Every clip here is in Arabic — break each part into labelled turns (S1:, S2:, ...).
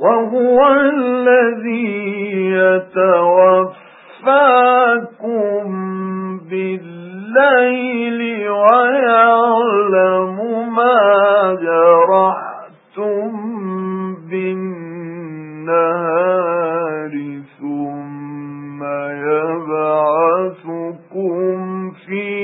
S1: وَهُوَ الَّذِي يَتَوَفَّاكُم بِاللَّيْلِ وَيَعْلَمُ مَا جَرَحْتُم بِالنَّهَارِ ثُمَّ يَبْعَثُكُمْ فِيهِ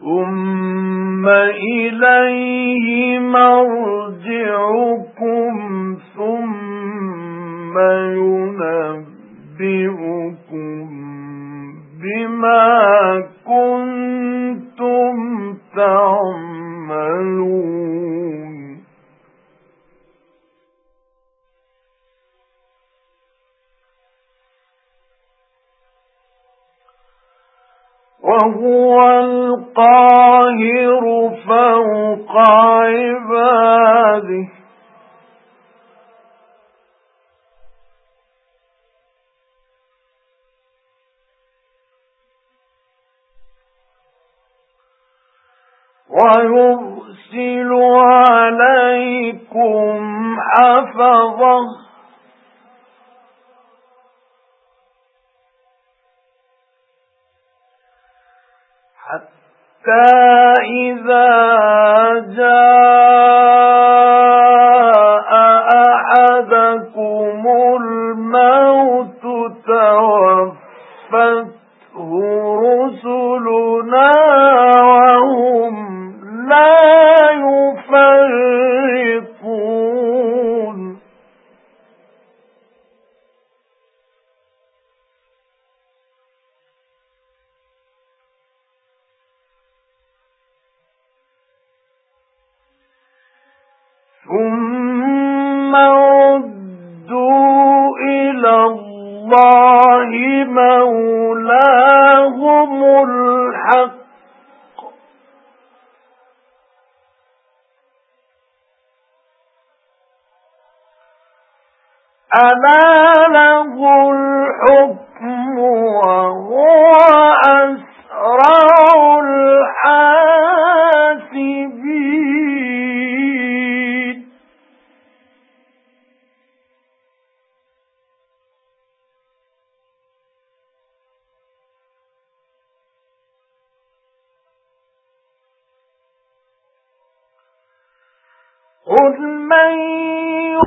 S1: ثُمَّ إِلَيْهِ مَرْجِعُكُمْ ثُمَّ يُنَبِّئُكُم بِمَا كُنتُمْ تَعْمَلُونَ وَهُوَ الْقَاهِرُ فَوْقَ عِبَادِهِ. وَيُرْسِلُ عَلَيْكُمْ حَفَظَةً حَتَّى إِذَا جَاءَ أَحَدَكُمُ الْمَوْتُ تَوَفَّتْهُ رُسُلُنَا ثُمَّ رُدُّوا إِلَى اللَّهِ مَوْلَاهُمُ الْحَقِّ. أَلَا لَهُ الْحُكْمُ قُلْ مَن